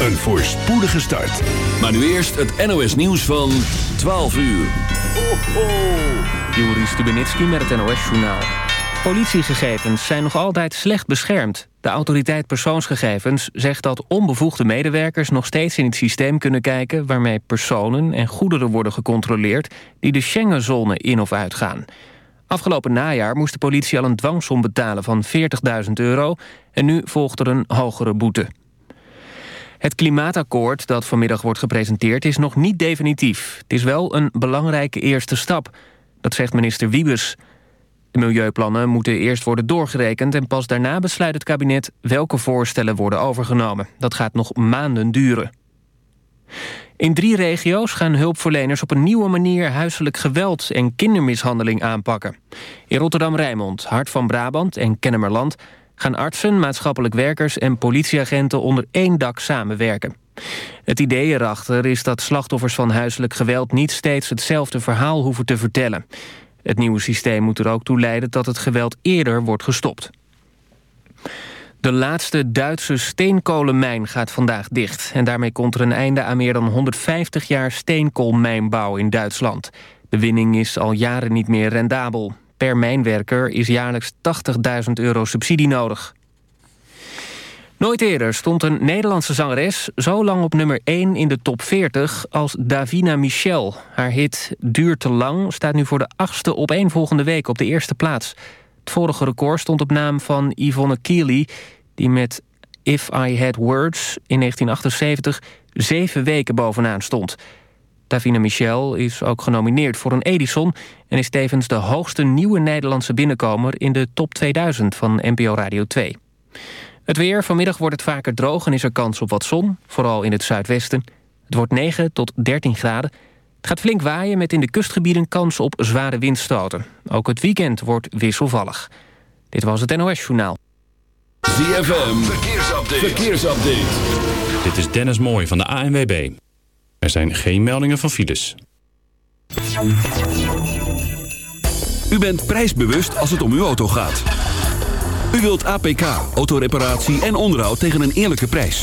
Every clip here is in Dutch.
een voorspoedige start. Maar nu eerst het NOS nieuws van 12 uur. Ho, ho. Joris Stubenitski met het NOS-journaal. Politiegegevens zijn nog altijd slecht beschermd. De autoriteit persoonsgegevens zegt dat onbevoegde medewerkers... nog steeds in het systeem kunnen kijken... waarmee personen en goederen worden gecontroleerd... die de Schengenzone in of uitgaan. Afgelopen najaar moest de politie al een dwangsom betalen van 40.000 euro... en nu volgt er een hogere boete. Het klimaatakkoord dat vanmiddag wordt gepresenteerd is nog niet definitief. Het is wel een belangrijke eerste stap, dat zegt minister Wiebes. De milieuplannen moeten eerst worden doorgerekend... en pas daarna besluit het kabinet welke voorstellen worden overgenomen. Dat gaat nog maanden duren. In drie regio's gaan hulpverleners op een nieuwe manier... huiselijk geweld en kindermishandeling aanpakken. In Rotterdam-Rijnmond, Hart van Brabant en Kennemerland... gaan artsen, maatschappelijk werkers en politieagenten onder één dak samenwerken. Het idee erachter is dat slachtoffers van huiselijk geweld... niet steeds hetzelfde verhaal hoeven te vertellen. Het nieuwe systeem moet er ook toe leiden dat het geweld eerder wordt gestopt. De laatste Duitse steenkolenmijn gaat vandaag dicht. En daarmee komt er een einde aan meer dan 150 jaar steenkoolmijnbouw in Duitsland. De winning is al jaren niet meer rendabel. Per mijnwerker is jaarlijks 80.000 euro subsidie nodig. Nooit eerder stond een Nederlandse zangeres zo lang op nummer 1 in de top 40 als Davina Michel. Haar hit Duurt te lang staat nu voor de achtste opeenvolgende week op de eerste plaats. Het vorige record stond op naam van Yvonne Keely... die met If I Had Words in 1978 zeven weken bovenaan stond. Davina Michel is ook genomineerd voor een Edison... en is tevens de hoogste nieuwe Nederlandse binnenkomer... in de top 2000 van NPO Radio 2. Het weer, vanmiddag wordt het vaker droog en is er kans op wat zon, vooral in het zuidwesten. Het wordt 9 tot 13 graden. Het gaat flink waaien met in de kustgebieden kans op zware windstoten. Ook het weekend wordt wisselvallig. Dit was het NOS Journaal. ZFM, verkeersupdate. verkeersupdate. Dit is Dennis Mooij van de ANWB. Er zijn geen meldingen van files. U bent prijsbewust als het om uw auto gaat. U wilt APK, autoreparatie en onderhoud tegen een eerlijke prijs.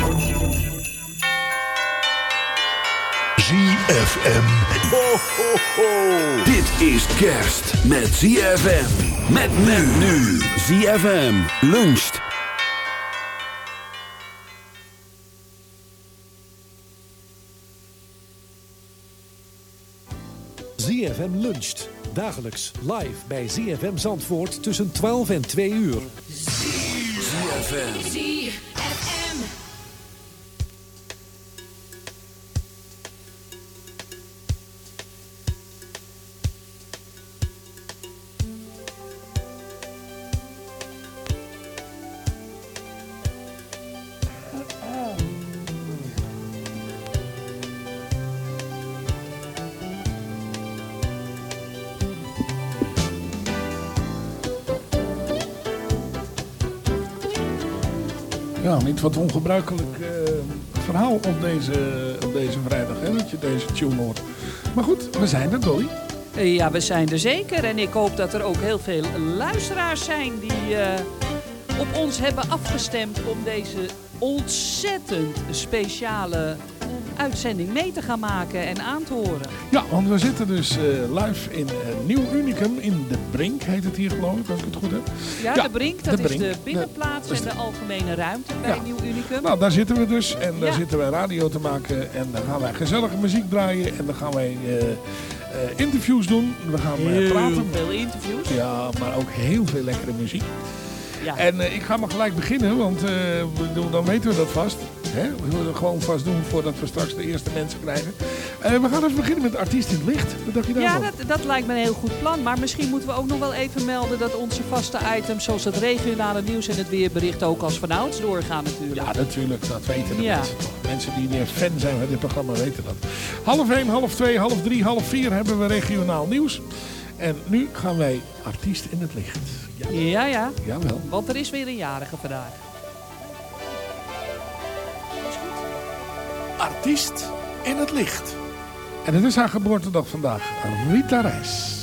ZFM. Ho, ho, ho. Dit is kerst met ZFM. Met men nu. ZFM luncht. ZFM luncht. Dagelijks live bij ZFM Zandvoort tussen 12 en 2 uur. ZFM. Wat ongebruikelijk eh, verhaal op deze, op deze vrijdag, hè, dat je deze tune hoort. Maar goed, we zijn er, Dolly. Ja, we zijn er zeker. En ik hoop dat er ook heel veel luisteraars zijn die eh, op ons hebben afgestemd om deze ontzettend speciale uitzending mee te gaan maken en aan te horen. Ja, want we zitten dus eh, live in een Nieuw Unicum in De Brink, heet het hier geloof ik, als ik het goed heb. Ja, de Brink, dat de is Brink. de binnenplaats is en de algemene ruimte bij Ja. Nieuw Unicum. Nou, daar zitten we dus en daar Ja. zitten wij radio te maken en dan gaan wij gezellige muziek draaien en dan gaan wij eh, eh, interviews doen. We gaan eh, praten. veel interviews. Ja, maar ook heel veel lekkere muziek. Ja. En eh, ik ga maar gelijk beginnen, want eh, dan weten we dat vast. Hè? We willen het gewoon vast doen voordat we straks de eerste mensen krijgen. Eh, we gaan even beginnen met Artiest in het Licht. Wat dacht je Ja, daarvan? dat, dat lijkt me een heel goed plan. Maar misschien moeten we ook nog wel even melden dat onze vaste items, zoals het regionale nieuws en het weerbericht, ook als vanouds doorgaan natuurlijk. Ja, natuurlijk. Dat weten de Ja. mensen toch. Mensen die meer fan zijn van dit programma weten dat. Half 1, half 2, half 3, half 4 hebben we regionaal nieuws. En nu gaan wij Artiest in het Licht. Ja, Ja, ja. jawel. Want er is weer een jarige vandaag. Artiest in het Licht. En het is haar geboortedag vandaag. Rita Reis.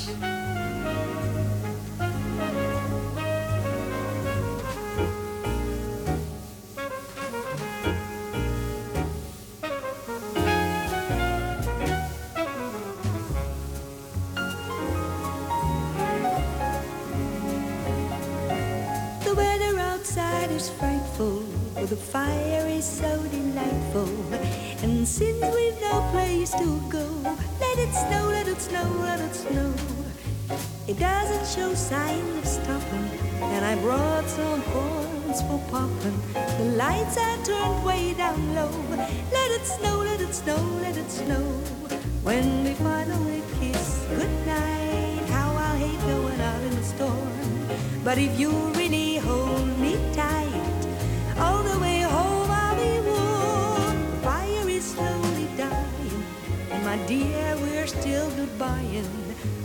The weather outside is frightful, but the fire is so delightful. And since we've no place to go, let it snow, let it snow, let it snow. It doesn't show signs of stopping, and I brought some corns for popping. The lights are turned way down low. Let it snow, let it snow, let it snow. When we finally kiss goodnight, how I'll hate going out in the storm. But if you really hold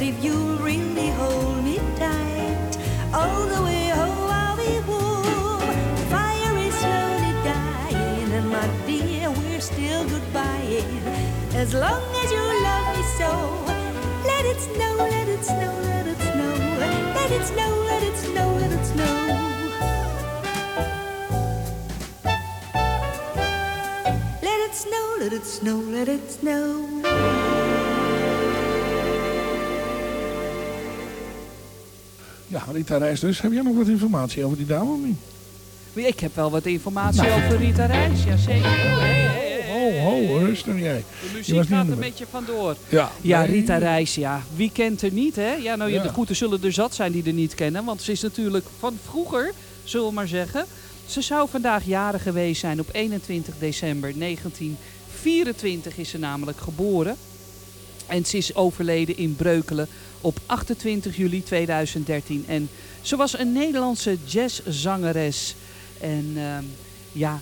But if you really hold me tight, all the way home I'll be warm. Fire is slowly dying, and my dear, we're still goodbying. As long as you love me so, let it snow, let it snow, let it snow, let it snow, let it snow, let it snow. Let it snow, let it snow, let it snow. Ja, Rita Reis dus. Heb jij nog wat informatie over die dame of niet? Ik heb wel wat informatie Nou. over Rita Reis, jazeker. Hey, hey, hey, Ho, hey. ho, rustig jij. De muziek gaat een beetje vandoor. Ja, Ja, nee. Rita Reis, ja. Wie kent er niet, hè? Ja, nou, Ja. de goede zullen er zat zijn die er niet kennen. Want ze is natuurlijk van vroeger, zullen we maar zeggen. Ze zou vandaag jarig geweest zijn op 21 december 1924 is ze namelijk geboren. En ze is overleden in Breukelen op 28 juli 2013. En ze was een Nederlandse jazzzangeres. En ehm, ja,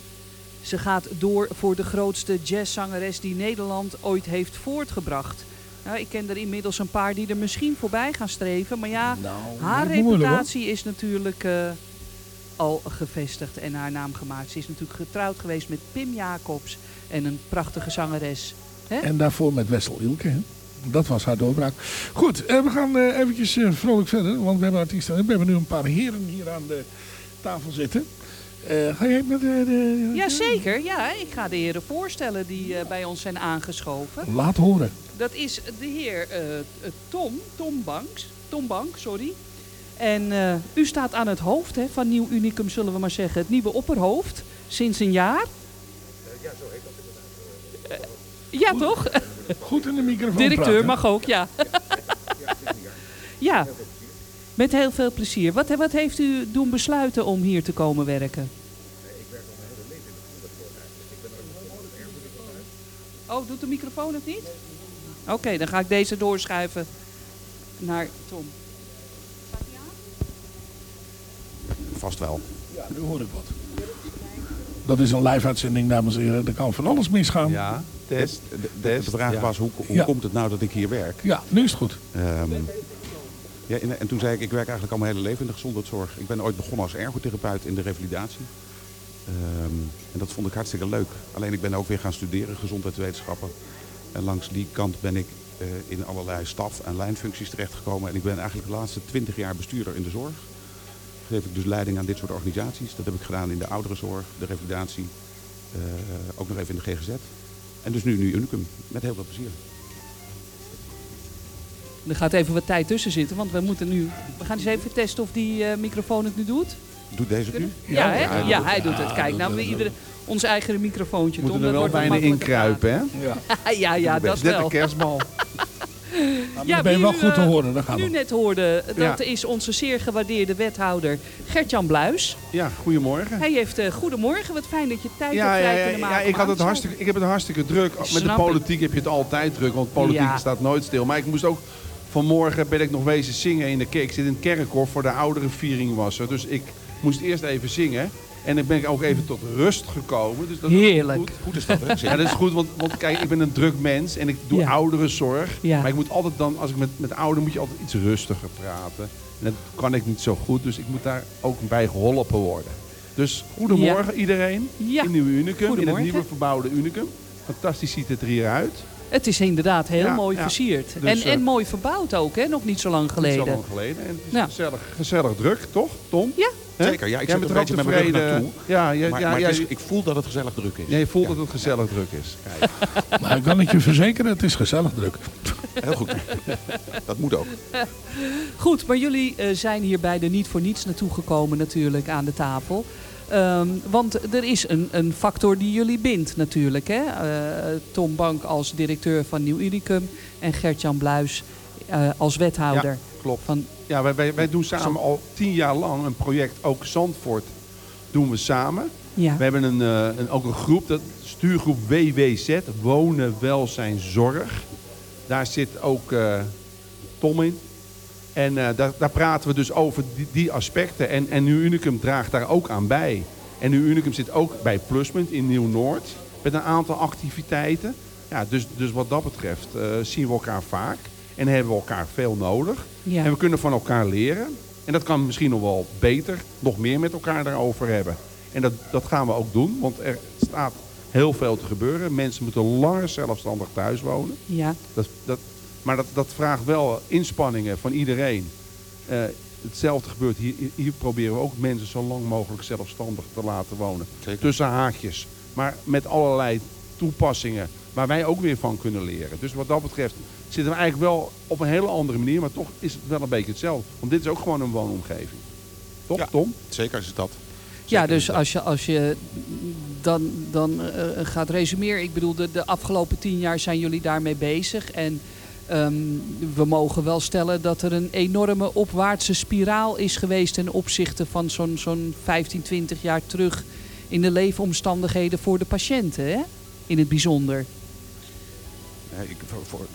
ze gaat door voor de grootste jazzzangeres die Nederland ooit heeft voortgebracht. Nou, ik ken er inmiddels een paar die er misschien voorbij gaan streven. Maar ja, Nou, haar moeilijk, reputatie is natuurlijk eh, al gevestigd en haar naam gemaakt. Ze is natuurlijk getrouwd geweest met Pim Jacobs en een prachtige zangeres. En daarvoor met Wessel Ilke. Hè? Dat was haar doorbraak. Goed, eh, we gaan eh, eventjes eh, vrolijk verder. Want we hebben artiesten. We hebben nu een paar heren hier aan de tafel zitten. Eh, ga jij met de... de- Jazeker, ja. Ik ga de heren voorstellen die eh, bij ons zijn aangeschoven. Laat horen. Dat is de heer Tom, Tom Banks. Tom Bank, sorry. En eh, u staat aan het hoofd hè, van Nieuw Unicum, zullen we maar zeggen. Het nieuwe opperhoofd, sinds een jaar. ja, zo heet dat ja, toch? Goed in de microfoon Directeur praten. mag ook, ja. ja, met heel veel plezier. Wat, wat heeft u doen besluiten om hier te komen werken? Oh, doet de microfoon het niet? Oké, dan ga ik deze doorschuiven naar Tom. Vast wel. Ja, nu hoor ik wat. Dat is een live-uitzending, dames en heren. Er kan van alles misgaan. Ja, test. De, vraag ja. was, hoe, hoe Ja. komt het nou dat ik hier werk? Ja, nu is het goed. Ehm, ja, en, en toen zei ik, ik werk eigenlijk al mijn hele leven in de gezondheidszorg. Ik ben ooit begonnen als ergotherapeut in de revalidatie. Ehm, en dat vond ik hartstikke leuk. Alleen ik ben ook weer gaan studeren, gezondheidswetenschappen. En langs die kant ben ik eh, in allerlei staf- en lijnfuncties terechtgekomen. En ik ben eigenlijk de laatste twintig jaar bestuurder in de zorg. Geef ik dus leiding aan dit soort organisaties. Dat heb ik gedaan in de ouderenzorg, de revalidatie, eh, ook nog even in de GGZ. En dus nu, nu Unicum, met heel veel plezier. Er gaat even wat tijd tussen zitten, want we moeten nu... We gaan eens even testen of die eh, microfoon het nu doet. Doet deze het nu? Ja, hè? hij ja, doet het. hij doet het. Kijk, nou, we iedere, ons eigen microfoontje. Moeten Tom, er dat wel bijna makkelijker inkruipen, hè? praten. ja, ja, dat Net wel. een kerstbal. dan ben je wel u, goed te eh, horen, dat gaat nu wel. net hoorde, dat Ja. is onze zeer gewaardeerde wethouder Gert-Jan Bluis. Ja, goedemorgen. Hij heeft eh, goedemorgen, wat fijn dat je tijd Ja, hebt ja, ja, ja, maken. ik, had het hartstikke, ik heb het hartstikke druk. Met de Snap ik. politiek heb je het altijd druk, want politiek Ja. staat nooit stil. Maar ik moest ook vanmorgen ben ik nog wezen zingen in de kerk. Ik zit in het kerkhof voor de oudere viering was er. Dus ik moest eerst even zingen. En dan ben ik ook even tot rust gekomen. Dus dat is Heerlijk. Goed. Goed is dat, hè? Ja, dat is goed, want, want kijk, ik ben een druk mens en ik doe Ja. ouderenzorg. Ja. Maar ik moet altijd dan, als ik met, met ouderen moet je altijd iets rustiger praten. En dat kan ik niet zo goed, dus ik moet daar ook bij geholpen worden. Dus goedemorgen iedereen Ja. in Nieuw Unicum, in het nieuwe verbouwde Unicum. Fantastisch ziet het er hier uit. Het is inderdaad heel Ja, mooi ja. versierd. Dus, en, eh, en mooi verbouwd ook, hè? Nog niet zo lang Niet geleden. zo lang geleden. En het is Ja. gezellig, gezellig druk, toch, Tom? Ja. Zeker, ja. Ik Jij zit bent een er ook beetje met mijn naartoe. Ja, ja, maar ja, maar ja, het is- ik voel dat het gezellig druk is. ja, je voelt dat het gezellig druk is. Kijk. Maar ik kan het je verzekeren, het is gezellig druk. Heel goed. Dat moet ook. Goed, maar jullie eh, zijn hier beide niet voor niets naartoe gekomen natuurlijk aan de tafel. Ehm, want er is een, een factor die jullie bindt natuurlijk. Hè? Eh, Tom Bank als directeur van Nieuw Unicum en Gert-Jan Bluis eh, als wethouder. Klopt. Van, Ja, wij, wij, wij doen samen al tien jaar lang een project, ook Zandvoort, doen we samen. ja. We hebben een, eh, een, ook een groep, dat stuurgroep WWZ, Wonen, Welzijn, Zorg. Daar zit ook eh, Tom in. En eh, daar, daar praten we dus over die, die aspecten. En, en Nu Unicum draagt daar ook aan bij. En Nu Unicum zit ook bij Pluspunt in Nieuw-Noord. Met een aantal activiteiten. Ja, dus, dus wat dat betreft zien we elkaar vaak. En hebben we elkaar veel nodig. Ja. En we kunnen van elkaar leren. En dat kan misschien nog wel beter, nog meer met elkaar daarover hebben. En dat, dat gaan we ook doen, want er staat heel veel te gebeuren. Mensen moeten langer zelfstandig thuis wonen. ja. Dat, dat, maar dat, dat vraagt wel inspanningen van iedereen. Eh, hetzelfde gebeurt hier. Hier proberen we ook mensen zo lang mogelijk zelfstandig te laten wonen. Zeker. Tussen haakjes. Maar met allerlei toepassingen waar wij ook weer van kunnen leren. Dus wat dat betreft zitten we eigenlijk wel op een hele andere manier. Maar toch is het wel een beetje hetzelfde. Want dit is ook gewoon een woonomgeving. Toch, Ja. Tom? Zeker is het dat. Ja, Zeker dus als je, als je dan, dan eh, gaat resumeren. Ik bedoel, de, de afgelopen tien jaar zijn jullie daarmee bezig. En ehm, we mogen wel stellen dat er een enorme opwaartse spiraal is geweest... ten opzichte van zo'n zo'n 15, 20 jaar terug... in de leefomstandigheden voor de patiënten, hè? In het bijzonder. Nee, ik, voor,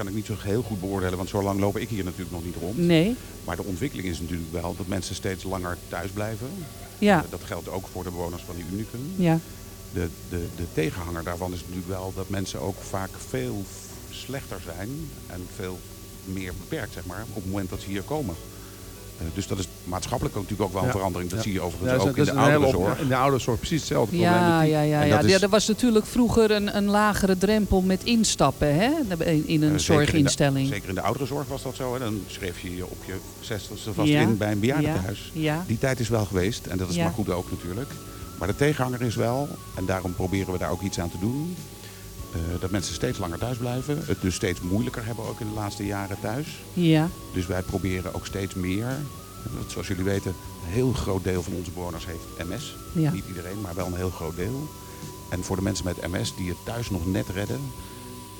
kan ik niet zo heel goed beoordelen, want zo lang loop ik hier natuurlijk nog niet rond. Nee. Maar de ontwikkeling is natuurlijk wel dat mensen steeds langer thuis blijven. Ja. Eh, Dat geldt ook voor de bewoners van die Unicum. Ja. De, de, de tegenhanger daarvan is natuurlijk wel dat mensen ook vaak veel slechter zijn en veel meer beperkt, zeg maar, op het moment dat ze hier komen. Eh, dus dat is maatschappelijk natuurlijk ook wel een Ja. verandering. Dat Ja. zie je overigens Ja, dat ook in de ouderenzorg. op- In de ouderenzorg precies hetzelfde probleem. Ja, ja, ja. En ja. dat is- Ja, er was natuurlijk vroeger een, een lagere drempel met instappen hè? in, in een Eh, zeker zorginstelling. In de, zeker in de ouderenzorg was dat zo. Hè? Dan schreef je je op je zestigste vast Ja. in bij een bejaardentehuis. Ja. Ja. Die tijd is wel geweest en dat is Ja. maar goed ook natuurlijk. Maar de tegenhanger is wel, en daarom proberen we daar ook iets aan te doen... eh, dat mensen steeds langer thuis blijven. Het dus steeds moeilijker hebben ook in de laatste jaren thuis. Ja. Dus wij proberen ook steeds meer... want Zoals jullie weten, een heel groot deel van onze bewoners heeft MS. Ja. Niet iedereen, maar wel een heel groot deel. En voor de mensen met MS die het thuis nog net redden...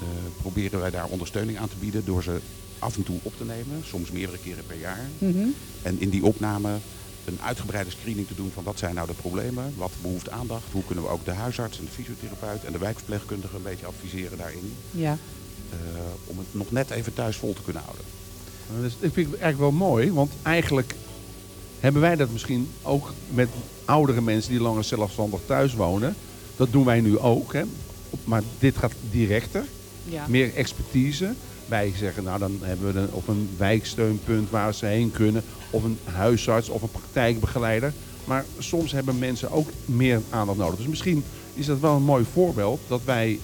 eh, proberen wij daar ondersteuning aan te bieden door ze af en toe op te nemen. Soms meerdere keren per jaar. Mhm. En in die opname een uitgebreide screening te doen van wat zijn nou de problemen, wat behoeft aandacht, hoe kunnen we ook de huisarts en de fysiotherapeut en de wijkverpleegkundige een beetje adviseren daarin. Ja. eh, om het nog net even thuis vol te kunnen houden. Dus ik vind het eigenlijk wel mooi, want eigenlijk hebben wij dat misschien ook met oudere mensen die langer zelfstandig thuis wonen. Dat doen wij nu ook, hè. Maar dit gaat directer, Ja. meer expertise. Wij zeggen, nou dan hebben we een, of een wijksteunpunt waar ze heen kunnen, of een huisarts of een praktijkbegeleider. Maar soms hebben mensen ook meer aandacht nodig. Dus misschien is dat wel een mooi voorbeeld dat wij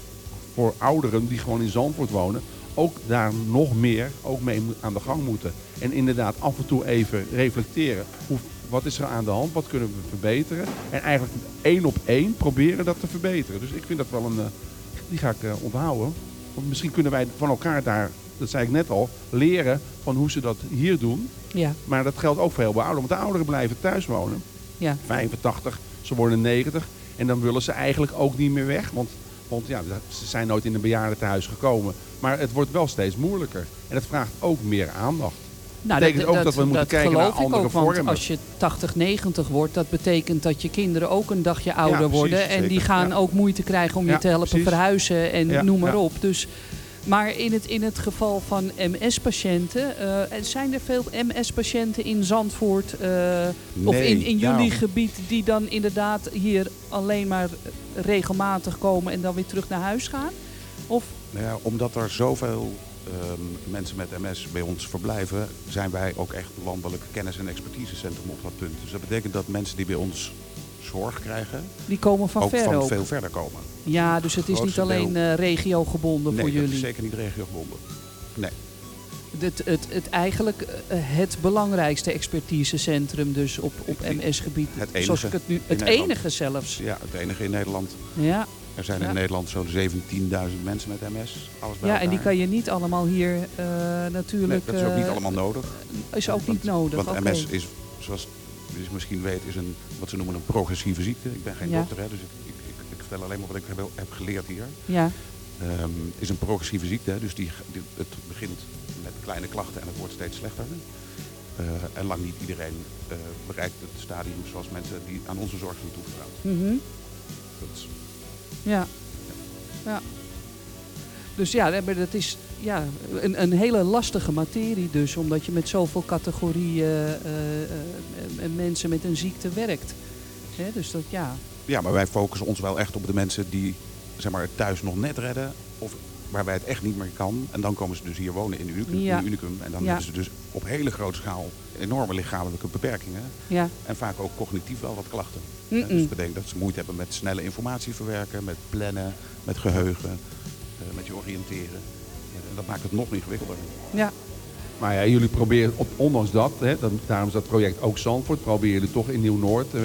voor ouderen die gewoon in Zandvoort wonen, ook daar nog meer ook mee aan de gang moeten. En inderdaad af en toe even reflecteren. Hoe, wat is er aan de hand? Wat kunnen we verbeteren? En eigenlijk één op één proberen dat te verbeteren. Dus ik vind dat wel een... eh, die ga ik eh, onthouden. Misschien kunnen wij van elkaar daar, dat zei ik net al, leren van hoe ze dat hier doen. Ja. Maar dat geldt ook voor heel veel ouderen. Want de ouderen blijven thuis wonen. Ja. 85, ze worden 90. En dan willen ze eigenlijk ook niet meer weg. Want, want ja, ze zijn nooit in een bejaardentehuis gekomen. Maar het wordt wel steeds moeilijker. En het vraagt ook meer aandacht. Nou, dat betekent ook dat, we moeten kijken naar geloof ik andere ook, want vormen. als je 80, 90 wordt, dat betekent dat je kinderen ook een dagje ouder worden. En die gaan ook moeite krijgen om je te helpen precies. verhuizen en noem maar op. Dus, maar in het, in het geval van MS-patiënten, eh, zijn er veel MS-patiënten in Zandvoort eh, of in, in jullie gebied die dan inderdaad hier alleen maar regelmatig komen en dan weer terug naar huis gaan? Of Nou ja, omdat er zoveel ehm, mensen met MS bij ons verblijven, zijn wij ook echt landelijk kennis- en expertisecentrum op dat punt. Dus dat betekent dat mensen die bij ons zorg krijgen, die komen van ook ver van ook? veel verder komen. Ja, dus het is niet alleen deel. eh regiogebonden nee, voor jullie. is zeker niet regiogebonden. Nee. Het, het, het eigenlijk eh, het belangrijkste expertisecentrum dus op, op MS-gebied. Het enige Zoals ik het nu, het enige zelfs. Ja, het enige in Nederland. Ja. Er zijn in Nederland zo'n 17.000 mensen met MS. Alles bij Ja, en die kan je niet allemaal hier eh, natuurlijk... Nee, dat is ook niet eh, allemaal nodig. Is ook niet nodig, Want. MS is, zoals je misschien weet, is een, wat ze noemen een progressieve ziekte. Ik ben geen Ja. dokter, hè, dus ik, ik, ik, ik vertel alleen maar wat ik heb, heb geleerd hier. Ja. Ehm, is een progressieve ziekte, hè, dus die, die- het begint met kleine klachten en het wordt steeds slechter. Eh, en lang niet iedereen bereikt het stadium zoals mensen die aan onze zorg zijn toevertrouwd. Mhm. Dat is- Ja. ja. Dus ja, dat is ja, een, een hele lastige materie dus. Omdat je met zoveel categorieën eh, eh, eh, mensen met een ziekte werkt. Hè, dus dat ja... Ja, maar wij focussen ons wel echt op de mensen die zeg maar, thuis nog net redden. Waarbij het echt niet meer kan. En dan komen ze dus hier wonen in Unicum. Ja. In Unicum en dan Ja. hebben ze dus op hele grote schaal enorme lichamelijke beperkingen. Ja. En vaak ook cognitief wel wat klachten. Dus dat betekent dat ze moeite hebben met snelle informatie verwerken, met plannen, met geheugen, eh, met je oriënteren. En dat maakt het nog ingewikkelder. Ja. Maar ja, jullie proberen, op, ondanks dat, hè, dan, daarom is dat project ook Zandvoort, proberen jullie toch in Nieuw-Noord eh,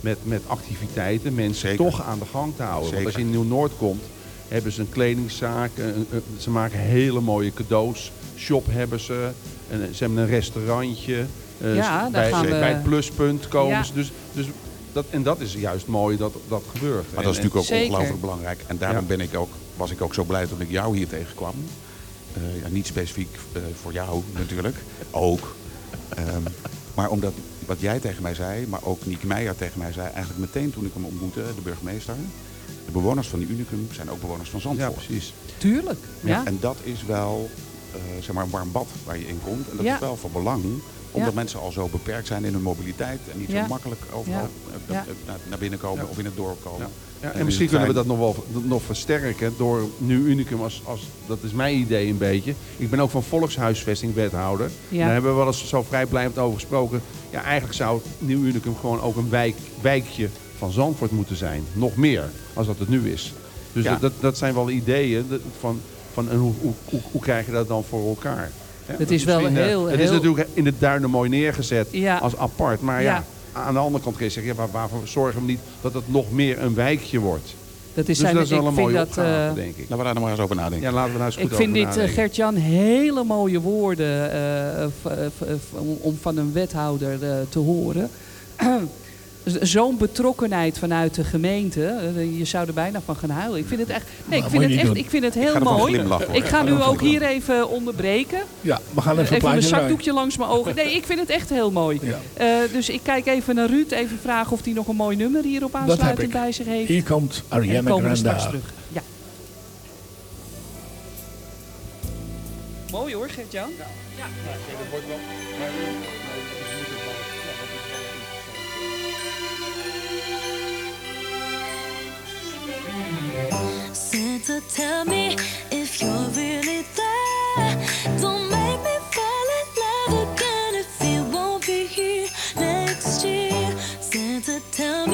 met, met activiteiten mensen Zeker. toch aan de gang te houden. Want als je in Nieuw-Noord komt, hebben ze een kledingzaak, een- een- ze maken hele mooie cadeaus, shop hebben ze, en, ze hebben een restaurantje. eh, Ja, daar bij, gaan we- bij het pluspunt komen Ja. ze. Dus, dus dat, en dat is juist mooi dat dat gebeurt. Maar dat is natuurlijk ook Zeker. ongelooflijk belangrijk. En daarom Ja. ben ik ook, was ik ook zo blij dat ik jou hier tegenkwam. Eh, ja, niet specifiek eh, voor jou natuurlijk, ook. Ehm, maar omdat wat jij tegen mij zei, maar ook Niek Meijer tegen mij zei... eigenlijk meteen toen ik hem ontmoette, de burgemeester... de bewoners van die Unicum zijn ook bewoners van Zandvoort. Ja, precies. Tuurlijk. Ja. En dat is wel eh, zeg maar een warm bad waar je in komt. En dat Ja. is wel van belang, omdat Ja. mensen al zo beperkt zijn in hun mobiliteit en niet Ja. zo makkelijk overal Ja. eh, Ja. naar, naar binnen komen of in het dorp komen. Ja, En en misschien kunnen we dat nog wel nog versterken door nu Unicum als, als dat is mijn idee een beetje. Ik ben ook van volkshuisvesting wethouder. Ja. Daar hebben we wel eens zo vrijblijvend over gesproken. Ja, eigenlijk zou Nieuw Unicum gewoon ook een wijk, wijkje van Zandvoort moeten zijn. Nog meer, als dat het nu is. Dus Ja. dat, dat, dat zijn wel ideeën van, van en hoe, hoe, hoe, hoe krijg je dat dan voor elkaar? Het is wel misschien, eh, heel- Het is heel- natuurlijk in de duinen mooi neergezet Ja. als apart. Maar ja. Ja. aan de andere kant kun je zeggen, ja, waar, waarvoor zorgen we niet dat het nog meer een wijkje wordt? Dat is dus zijn- dat is wel ik een vind mooie dat, opgave, eh, denk ik. Laten we daar nog maar eens over nadenken. Ja, laten we daar eens goed Ik vind over dit, eh, nadenken. Gert-Jan, hele mooie woorden eh, om- van een wethouder te horen. Zo'n betrokkenheid vanuit de gemeente, eh, je zou er bijna van gaan huilen. Ik vind het echt, nee, ik vind het echt, ik vind het heel mooi. Ik ga nu ook hier even onderbreken. Ja, we gaan even een Even draaien. zakdoekje langs mijn ogen. Nee, ik vind het echt heel mooi. Ja. Eh, dus ik kijk even naar Ruud, even vragen of hij nog een mooi nummer hierop aansluitend bij zich heeft. Hier komt en dan Ariana komen we Grande. straks terug. Ja. Mooi hoor, Gert-Jan. Ja. Santa, tell me if you're really there. Don't make me fall in love again if you won't be here next year. Santa, tell me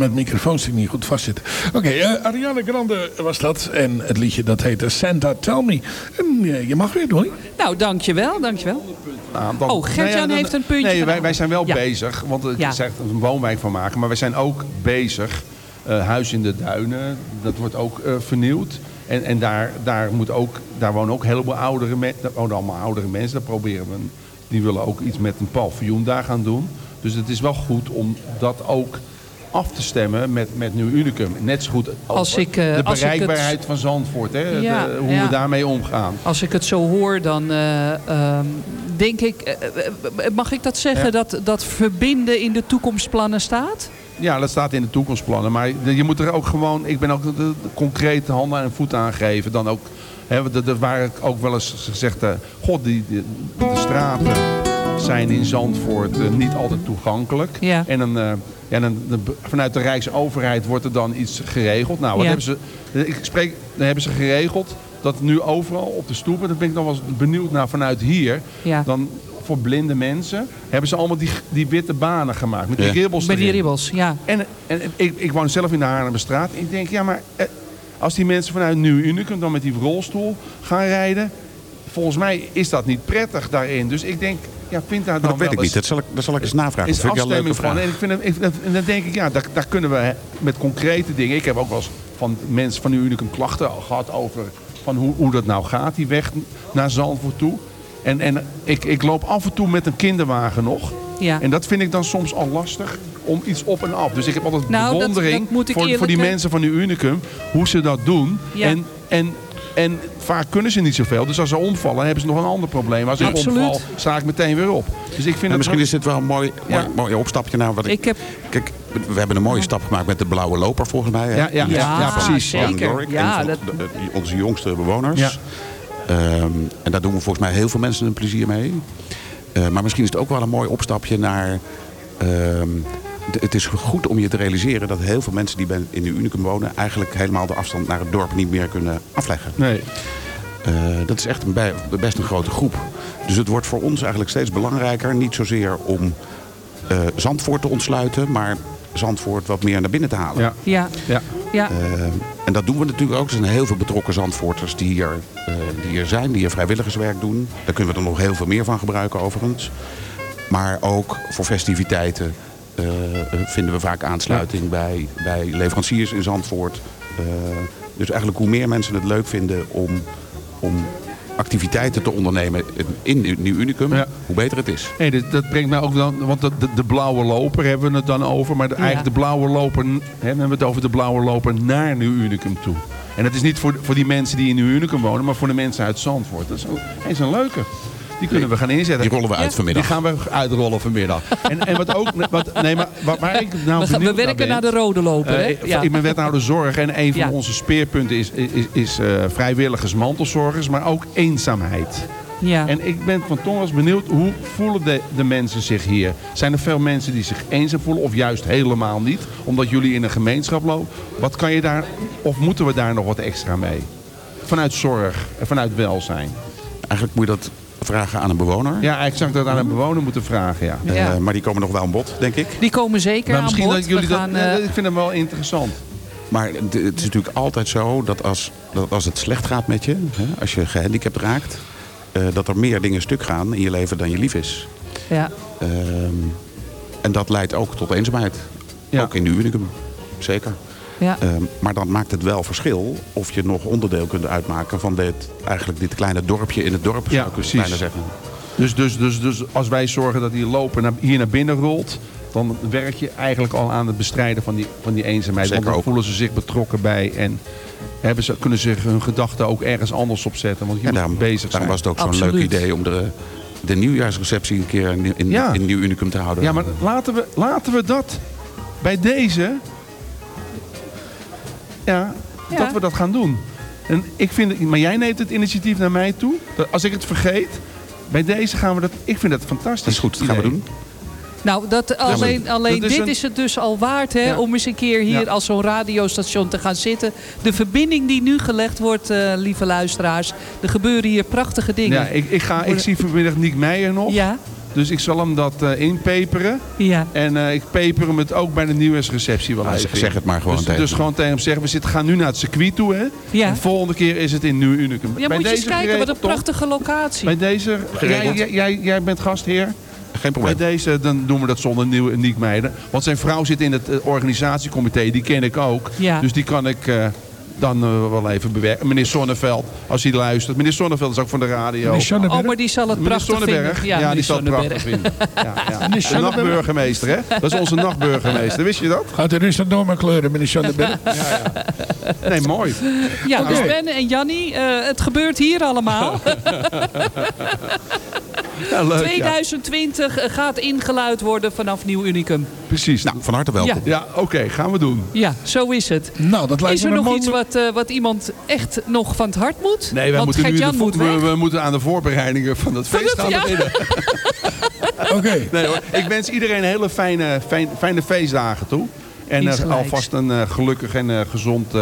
met microfoons die niet goed vastzitten. Oké, eh, Ariana Grande was dat. En het liedje dat heette Santa Tell Me. En eh, je mag weer, Donnie. Nou, dankjewel, dankjewel. Nou, dan- Oh, Gert-Jan dan- heeft een puntje Nee, wij, wij zijn wel Ja. bezig. Want ik Ja. zeg er een woonwijk van maken. Maar wij zijn ook bezig. eh, Huis in de Duinen, dat wordt ook eh, vernieuwd. En, en daar, daar, moet ook, daar wonen ook een heleboel oudere mensen. Daar wonen allemaal oudere mensen. Daar proberen we. een- Die willen ook iets met een paviljoen daar gaan doen. Dus het is wel goed om dat ook af te stemmen met, met Nieuw Unicum. Net zo goed Als ik, eh, de als ik het- bereikbaarheid van Zandvoort. Hè? Ja, de- hoe ja. we daarmee omgaan. Als ik het zo hoor, dan eh, ehm, denk ik... eh, mag ik dat zeggen, Ja. dat, dat verbinden in de toekomstplannen staat? Ja, dat staat in de toekomstplannen. Maar de- je moet er ook gewoon... Ik ben ook de, de concrete handen en voeten aangegeven. Dan ook... Hè, er- er waren ook wel eens gezegd... God, die, die- de straten zijn in Zandvoort eh, niet altijd toegankelijk. Ja. En dan, eh, ja, dan, de- vanuit de Rijksoverheid wordt er dan iets geregeld. Nou, wat Ja. hebben ze... Ik spreek, dan hebben ze geregeld dat nu overal op de stoepen... daar ben ik nog wel eens benieuwd naar vanuit hier... Ja. dan voor blinde mensen hebben ze allemaal die, die witte banen gemaakt. Met die Ja. ribbels Bij die erin. ribbels, ja. En, en ik, ik woon zelf in de Haarlemmerstraat. Ik denk, ja, maar eh, als die mensen vanuit Nieuw Unicum dan met die rolstoel gaan rijden... volgens mij is dat niet prettig daarin. Dus ik denk, ja, vind daar dan dat weet ik niet. Dat zal ik, dat zal ik eens navragen. is Dat vind ik wel een leuke afstemming van. vraag. En, ik vind het, ik, en dan denk ik, ja, daar, daar kunnen we met concrete dingen... Ik heb ook wel eens van mensen van Nieuw Unicum klachten gehad over... van hoe, hoe dat nou gaat, die weg naar Zandvoort toe. En, en ik, ik loop af en toe met een kinderwagen nog. Ja. En dat vind ik dan soms al lastig om iets op en af. Dus ik heb altijd Nou, dat- bewondering dat ik voor, voor die mensen van Nieuw Unicum. Hoe ze dat doen. Ja. En, en, en vaak kunnen ze niet zoveel. Dus als ze omvallen, hebben ze nog een ander probleem. Als ik Absoluut. omval, sta ik meteen weer op. Dus ik vind En het misschien is dit wel een mooi, mooi, Ja. mooi opstapje naar wat ik... Ik heb, Kijk, we hebben een mooie stap gemaakt met de blauwe loper volgens mij. hè? Ja, ja, ja, van- ja, van precies. Jorik, Ja, van dat- de- de- onze jongste bewoners. Ja. Ehm, en daar doen we volgens mij heel veel mensen een plezier mee. Eh, maar misschien is het ook wel een mooi opstapje naar... ehm, het is goed om je te realiseren dat heel veel mensen die bij- in de Unicum wonen... eigenlijk helemaal de afstand naar het dorp niet meer kunnen afleggen. Nee. Eh, dat is echt een bij- best een grote groep. Dus het wordt voor ons eigenlijk steeds belangrijker. Niet zozeer om eh, Zandvoort te ontsluiten, maar Zandvoort wat meer naar binnen te halen. Ja. ja, Ja. ja. Eh, en dat doen we natuurlijk ook. Er zijn heel veel betrokken Zandvoorters die hier, eh, die hier zijn, die hier vrijwilligerswerk doen. Daar kunnen we er nog heel veel meer van gebruiken overigens. Maar ook voor festiviteiten vinden we vaak aansluiting bij, bij leveranciers in Zandvoort. Eh, dus eigenlijk hoe meer mensen het leuk vinden om, om activiteiten te ondernemen in Nieuw Unicum, Ja. hoe beter het is. Nee, dat, dat brengt mij ook dan, want de, de, de blauwe loper hebben we het dan over. Maar de, eigenlijk de blauwe loper, hè, hebben we het over de blauwe loper naar Nieuw Unicum toe. En dat is niet voor, voor die mensen die in Nieuw Unicum wonen, maar voor de mensen uit Zandvoort. Dat is een, dat is een leuke. Die kunnen we gaan inzetten. Die rollen we uit vanmiddag. Die gaan we uitrollen vanmiddag. en, en wat ook, wat, nee, maar wat, waar ik nou We, gaan, we werken naar de rode loper, hè? eh, Ja. Ik ben wethouder zorg en een van Ja. onze speerpunten is, is, is eh, vrijwilligers, mantelzorgers, maar ook eenzaamheid. ja. En ik ben van Thomas benieuwd, hoe voelen de, de mensen zich hier? Zijn er veel mensen die zich eenzaam voelen of juist helemaal niet? Omdat jullie in een gemeenschap lopen. Wat kan je daar, of moeten we daar nog wat extra mee? Vanuit zorg en vanuit welzijn. Eigenlijk moet je dat vragen aan een bewoner. Ja, eigenlijk zou ik dat aan een bewoner moeten vragen, ja. Eh, Ja. maar die komen nog wel aan bod, denk ik. Die komen zeker Maar aan misschien bod. dat jullie dat, eh, ik vind hem wel interessant. Maar het het is natuurlijk altijd zo dat als, dat als het slecht gaat met je, hè, als je gehandicapt raakt, eh, dat er meer dingen stuk gaan in je leven dan je lief is. ja. Ehm, en dat leidt ook tot eenzaamheid. Ja. Ook in de Unicum. Zeker. Ja. Ehm, maar dan maakt het wel verschil of je nog onderdeel kunt uitmaken van dit, eigenlijk dit kleine dorpje in het dorp, Ja, zou ik precies. bijna zeggen. Dus, dus, dus, dus als wij zorgen dat die loper naar, hier naar binnen rolt... dan werk je eigenlijk al aan het bestrijden van die, van die eenzaamheid. Zeker want dan ook. voelen ze zich betrokken bij... en hebben ze, kunnen ze hun gedachten ook ergens anders op zetten. Want je En moet daarom, bezig zijn. daarom was het ook zo'n leuk idee om de, de nieuwjaarsreceptie een keer in, in, Ja. in Nieuw Unicum te houden. Ja, maar laten we, laten we dat bij deze... Ja, Ja. dat we dat gaan doen. En ik vind, maar jij neemt het initiatief naar mij toe. Dat als ik het vergeet, bij deze gaan we dat... Ik vind dat fantastisch. dat is goed, dat gaan we doen. Nou, dat, alleen, alleen dat is dit een- is het dus al waard hè, Ja. om eens een keer hier Ja. als zo'n radiostation te gaan zitten. De verbinding die nu gelegd wordt, eh, lieve luisteraars. Er gebeuren hier prachtige dingen. Ja, ik, ik, ga, ik zie vanmiddag Niek Meijer nog. ja, Dus ik zal hem dat eh, inpeperen. ja. En eh, ik peper hem het ook bij de nieuwsreceptie wel Ah, even zeg- het maar gewoon dus, tegen Dus gewoon tegen hem zeggen, we zitten, gaan nu naar het circuit toe. Hè? Ja. En de volgende keer is het in Nieuw Unicum. Ja, Bij moet je eens kijken, wat een prachtige locatie. Bij deze, jij, jij, jij, jij bent gastheer. Geen Bij probleem. deze dan doen we dat zonder nieuwe Niek Meijer. Want zijn vrouw zit in het eh, organisatiecomité, die ken ik ook. Ja. Dus die kan ik, eh, dan eh, wel even bewerken. Meneer Sonneveld, als hij luistert. Meneer Sonneveld is ook van de radio. Oh, maar die zal het Meneer prachtig vinden. ja, die meneer zal het prachtig vinden. Ja, ja. De nachtburgemeester, hè? Dat is onze nachtburgemeester. Wist je dat? Gaat er rustig door mijn kleuren, meneer Sonnenberg. Nee, mooi. Ja, dus Oké. Ben en Jannie, eh, het gebeurt hier allemaal. Ja, leuk, ja. 2020 gaat ingeluid worden vanaf Nieuw Unicum. Precies. Nou, van harte welkom. Ja. Ja, oké, gaan we doen. Ja, zo is het. Nou, dat lijkt Is er me nog iets wat, eh, wat iemand echt nog van het hart moet? Nee, wij Want moeten nu de moet we, moeten aan de voorbereidingen van het feest gaan ja. beginnen. Oké. Nee ik wens iedereen hele fijne, fijn, fijne feestdagen toe. En eh, alvast een eh, gelukkig en gezond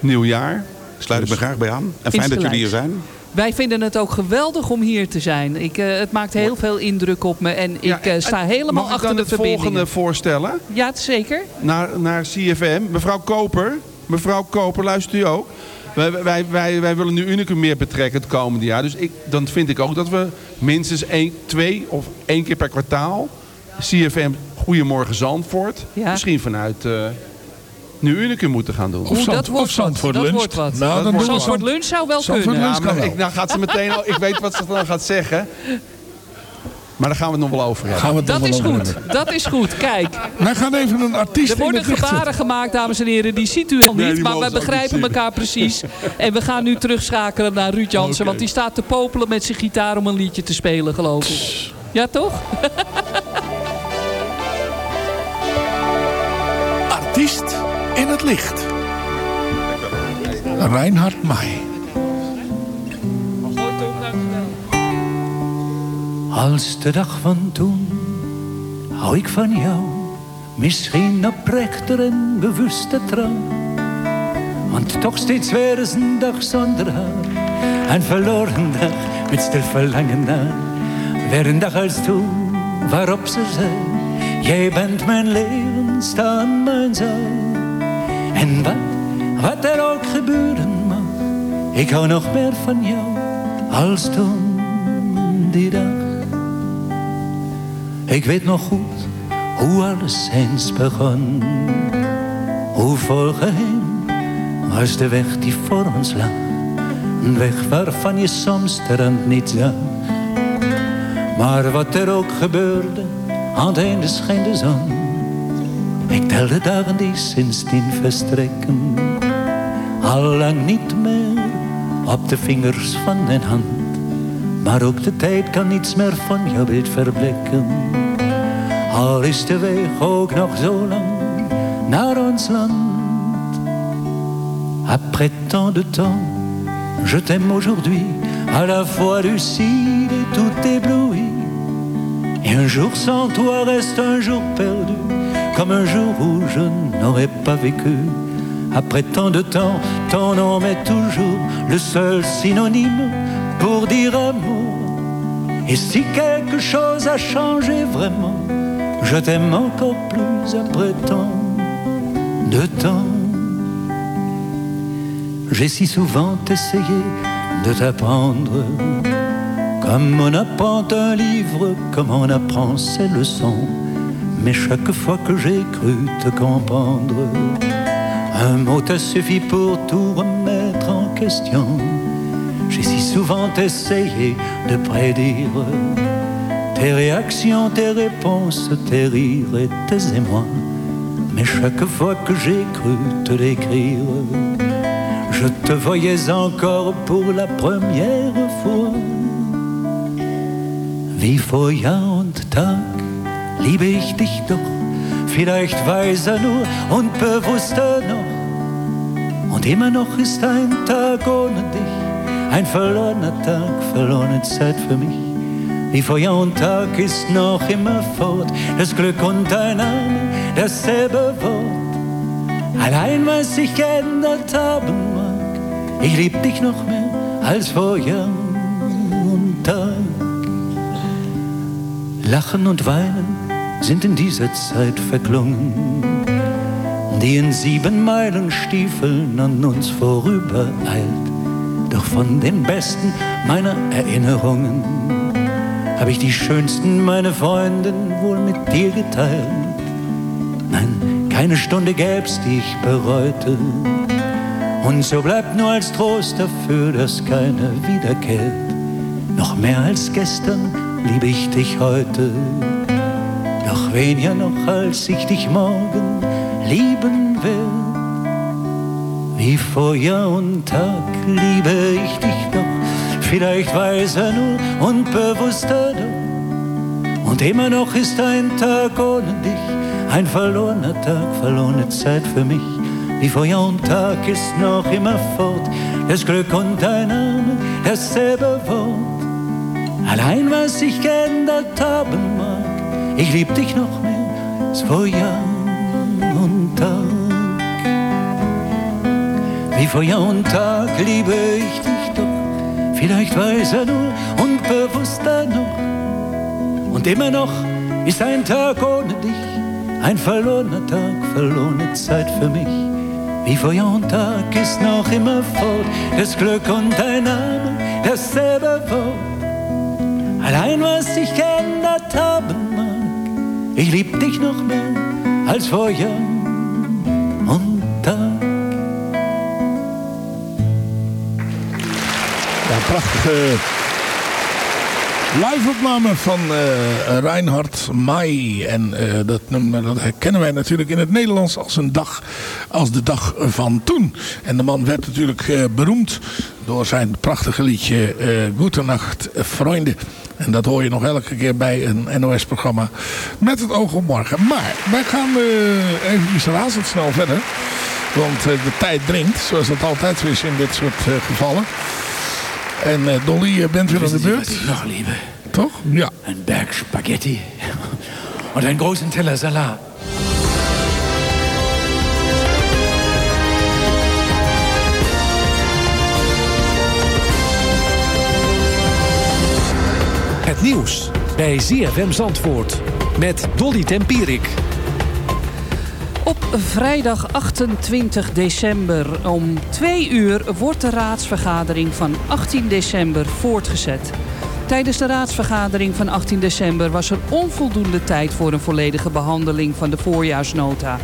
nieuwjaar. Sluit ik me graag bij aan. En fijn dat jullie hier zijn. Wij vinden het ook geweldig om hier te zijn. Ik, eh, het maakt heel veel indruk op me. En ik eh, sta helemaal Mag ik achter dan de het volgende voorstellen? Ja, zeker. Naar, naar CFM. Mevrouw Koper. Mevrouw Koper, luistert u ook? Wij, wij, wij, wij willen nu Unicum meer betrekken het komende jaar. Dus ik, dan vind ik ook dat we minstens één, twee of één keer per kwartaal... CFM Goedemorgen Zandvoort. Ja. Misschien vanuit eh Nu Unicum moeten gaan doen. Of, Oeh, Zand, dat wordt of Zandvoort wat. Dat lunch. wordt wat. Nou, dan Dat doen we Zandvoort Zand- lunch zou wel Zandvoort kunnen. lunch Ja, kan maar wel. ik, nou gaat ze meteen al, ik weet wat ze dan gaat zeggen. Maar daar gaan we het nog wel over hebben. Gaan we het Dat nog is wel over goed. hebben. Dat is goed. Kijk, Wij gaan even een artiest er in worden het licht gebaren gemaakt, dames en heren. Die ziet u al niet, maar ook begrijpen elkaar precies. En we gaan nu terugschakelen naar Ruud Jansen. Want die staat te popelen met zijn gitaar om een liedje te spelen, geloof ik. Ja, toch? Artiest in het licht. Reinhard May. Als de dag van toen hou ik van jou. Misschien oprechter en bewuste trouw. Want toch steeds weer eens een dag zonder haar. Een verloren dag met stil verlangen naar. Weer een dag als toen waarop ze zei. Jij bent mijn leven, staan mijn zaal. En wat, wat er ook gebeuren mag. Ik hou nog meer van jou als toen die dag. Ik weet nog goed hoe alles eens begon. Hoe vol geheim was de weg die voor ons lag. Een weg waarvan je soms de niet zag. Maar wat er ook gebeurde, aan het einde scheen de zon. Ik tel de dagen die sindsdien verstrekken. Al lang niet meer op de vingers van een hand. Maar ook de tijd kan niets meer van jouw beeld verblekken. Après tant de temps, je t'aime aujourd'hui, à la fois lucide et tout ébloui. Et un jour sans toi reste un jour perdu, comme un jour où je n'aurais pas vécu. Après tant de temps, ton nom est toujours le seul synonyme pour dire amour. Et si quelque chose a changé vraiment, je t'aime encore plus après tant de temps. J'ai si souvent essayé de t'apprendre, comme on apprend un livre, comme on apprend ses leçons. Mais chaque fois que j'ai cru te comprendre, un mot t'a suffi pour tout remettre en question. J'ai si souvent essayé de prédire tes réactions, tes réponses, tes rires et tes émois. Mais chaque fois que j'ai cru te l'écrire, je te voyais encore pour la première fois. Wie vor Jahr und Tag liebe ich dich doch, vielleicht weiser nur und bewusster noch. Und immer noch ist ein Tag ohne dich ein verlorener Tag, verlorene Zeit für mich. Wie vor Jahr und Tag ist noch immer fort das Glück und dein Name, dasselbe Wort. Allein was sich geändert haben mag, ich lieb dich noch mehr als vor Jahr und Tag. Lachen und Weinen sind in dieser Zeit verklungen, die in sieben Meilen Stiefeln an uns vorübereilt. Doch von den besten meiner Erinnerungen habe ich die schönsten meiner Freundin wohl mit dir geteilt. Nein, keine Stunde gäb's, die ich bereute. Und so bleibt nur als Trost dafür, dass keiner wiederkehrt. Noch mehr als gestern liebe ich dich heute. Noch weniger noch als ich dich morgen lieben will. Wie vor Jahr und Tag liebe ich dich doch, vielleicht weiser nur und bewusster doch. Und immer noch ist ein Tag ohne dich, ein verlorener Tag, verlorene Zeit für mich. Wie vor Jahr und Tag ist noch immer fort, das Glück und dein Name, dasselbe Wort. Allein was sich geändert haben mag, ich lieb dich noch mehr als vor Jahr und Tag. Wie vor Jahr und Tag liebe ich dich vielleicht weiß er nur und bewusster noch. Und immer noch ist ein Tag ohne dich, ein verlorener Tag, verlorene Zeit für mich. Wie vor Tag ist noch immer fort, das Glück und dein Name, dasselbe Wort. Allein was sich geändert haben mag, ich lieb dich noch mehr als vor Jahr prachtige live-opname van eh Reinhard Mai. En eh, dat, dat herkennen wij natuurlijk in het Nederlands als een dag als de dag van toen. En de man werd natuurlijk eh, beroemd door zijn prachtige liedje eh Goedenacht Vrienden. En dat hoor je nog elke keer bij een NOS-programma met het oog op morgen. Maar wij gaan even razendsnel verder. Want de tijd dringt, zoals dat altijd is in dit soort gevallen. En eh, Dolly, je bent weer aan de Sie, beurt. noch liebe? Toch? Ja. Ein Berg Spaghetti und einen großen Teller Salat. Het nieuws bij ZFM Zandvoort met Dolly Tempierik. Op vrijdag 28 december om 2 uur wordt de raadsvergadering van 18 december voortgezet. Tijdens de raadsvergadering van 18 december was er onvoldoende tijd voor een volledige behandeling van de voorjaarsnota.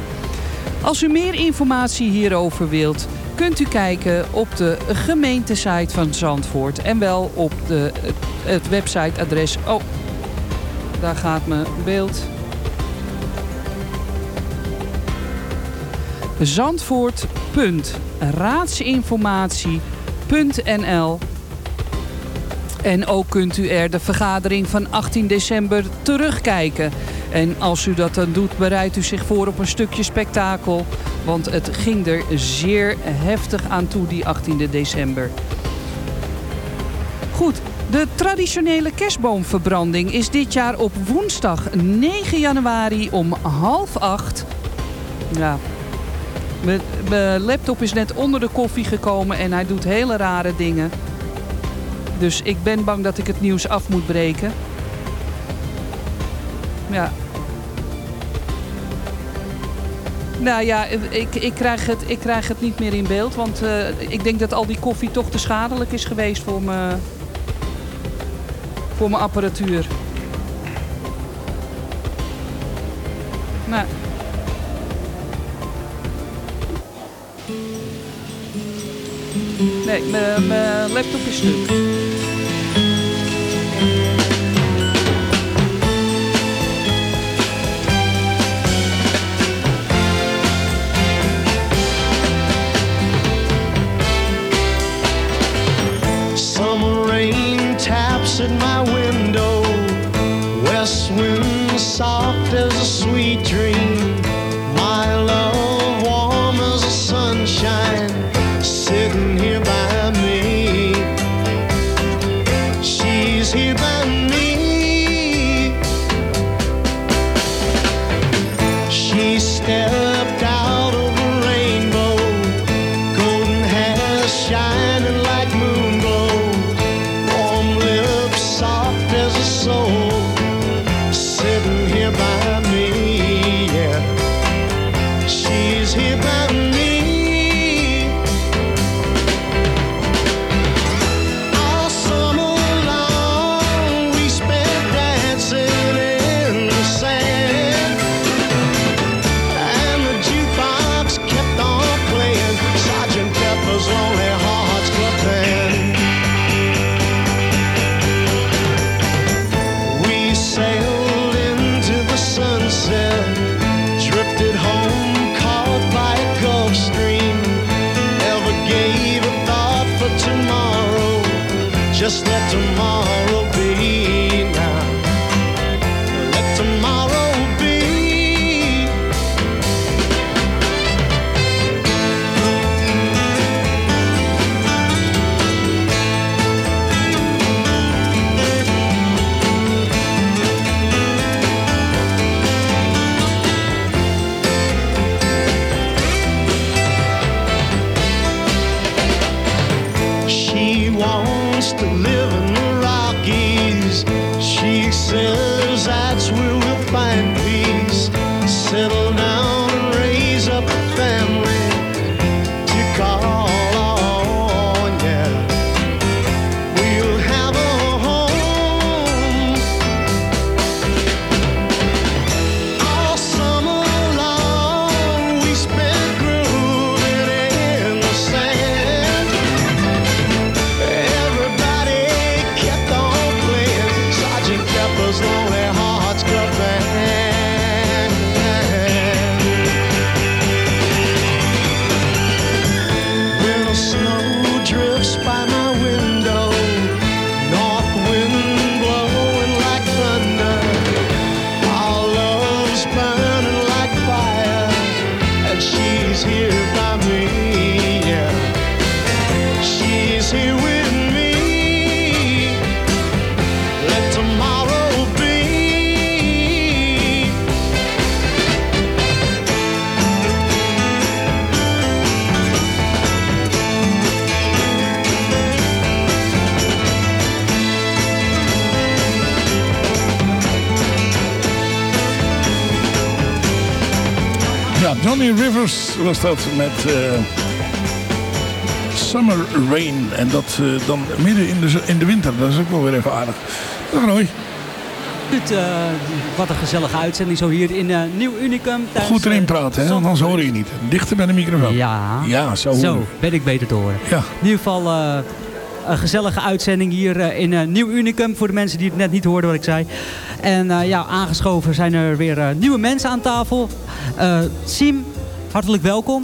Als u meer informatie hierover wilt, kunt u kijken op de gemeentesite van Zandvoort. En wel op de, het, websiteadres... Oh, daar gaat mijn beeld. Zandvoort.raadsinformatie.nl En ook kunt u er de vergadering van 18 december terugkijken. En als u dat dan doet, bereidt u zich voor op een stukje spektakel. Want het ging er zeer heftig aan toe, die 18 december. Goed, de traditionele kerstboomverbranding is dit jaar op woensdag 9 januari om half acht. Ja, mijn laptop is net onder de koffie gekomen en hij doet hele rare dingen. Dus ik ben bang dat ik het nieuws af moet breken. Ja. Nou ja, ik, ik, krijg het, ik krijg het niet meer in beeld. Want eh, ik denk dat al die koffie toch te schadelijk is geweest voor mijn, voor mijn apparatuur. Mijn laptop is stuk. Johnny Rivers was dat met eh, Summer Rain. En dat eh, dan midden in de, in de winter. Dat is ook wel weer even aardig. Dag Roy. Eh, wat een gezellige uitzending zo hier in Nieuw Unicum. Goed erin praten, hè? anders hoor je niet. Dichter bij de microfoon. Ja, Ja, zo. zo ben ik beter te horen. Ja. In ieder geval een gezellige uitzending hier in Nieuw Unicum. Voor de mensen die het net niet hoorden wat ik zei. En ja, aangeschoven zijn er weer nieuwe mensen aan tafel. Siem, hartelijk welkom.